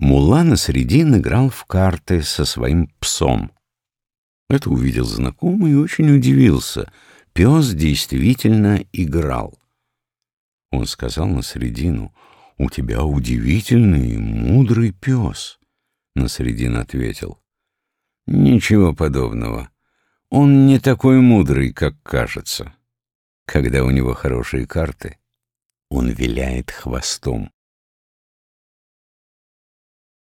Мула на средин играл в карты со своим псом. Это увидел знакомый и очень удивился. Пес действительно играл. Он сказал на средину, «У тебя удивительный мудрый пес». На средин ответил, «Ничего подобного. Он не такой мудрый, как кажется. Когда у него хорошие карты, он виляет хвостом.